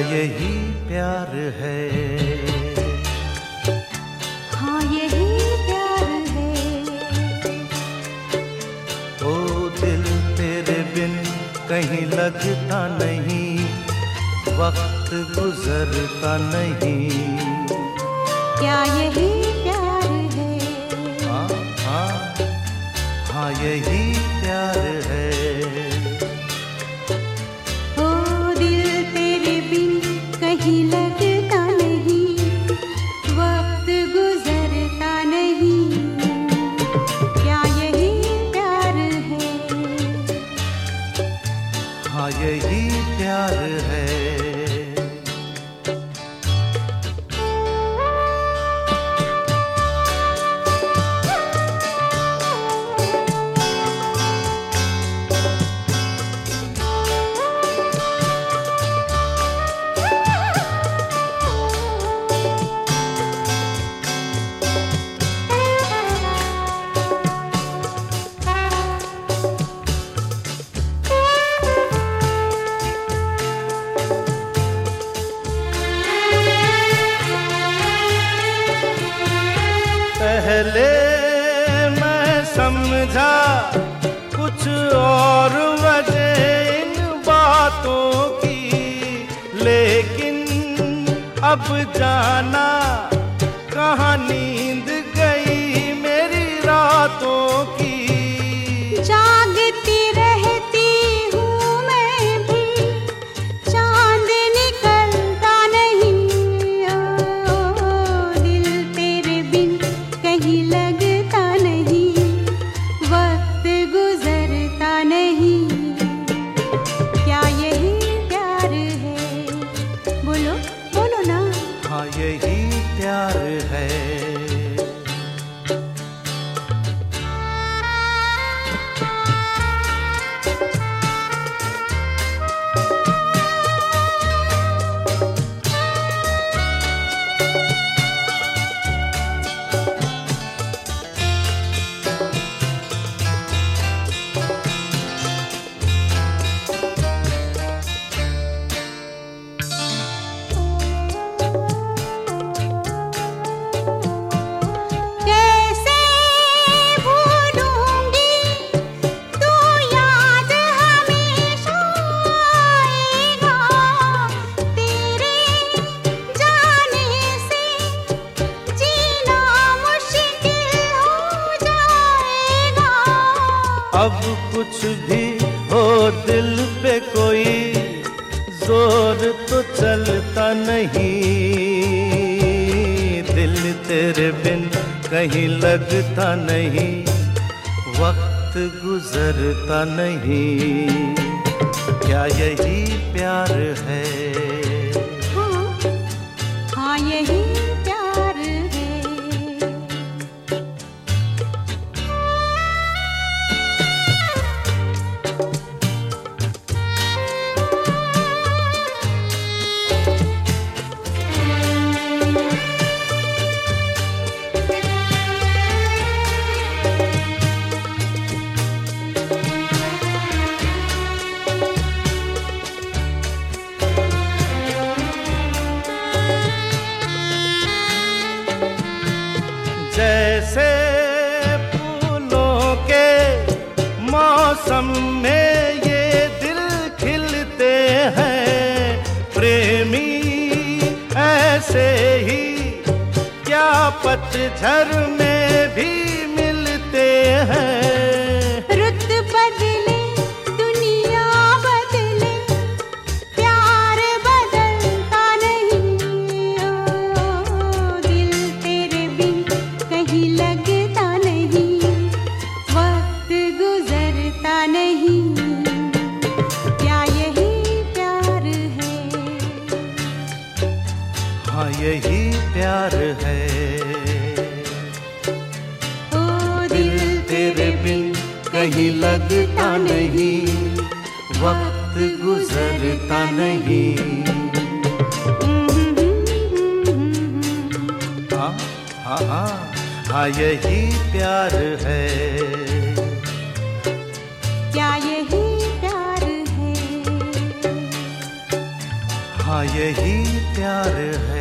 यही प्यार है। हाँ यही प्यार है। ओ दिल तेरे बिन कहीं लगता नहीं वक्त गुजरता नहीं। क्या यही प्यार है? हाँ हाँ हाँ यही प्यार है। यही प्यार है। पहले मैं समझा कुछ और वजह इन बातों की। लेकिन अब जाना कहाँ नींद गई मेरी रातों की। जागती है। अब कुछ भी हो दिल पे कोई ज़ोर तो चलता नहीं। दिल तेरे बिन कहीं लगता नहीं, वक्त गुजरता नहीं। क्या यही प्यार है? मौसम में ये दिल खिलते हैं। प्रेमी, ऐसे ही क्या पतझर में भी मिलते हैं। यही प्यार है। ओ दिल तेरे बिन कहीं लगता नहीं। वक्त गुजरता नहीं। हाँ हाँ हाँ हाँ यही प्यार है। क्या यही प्यार है? हाँ यही प्यार है।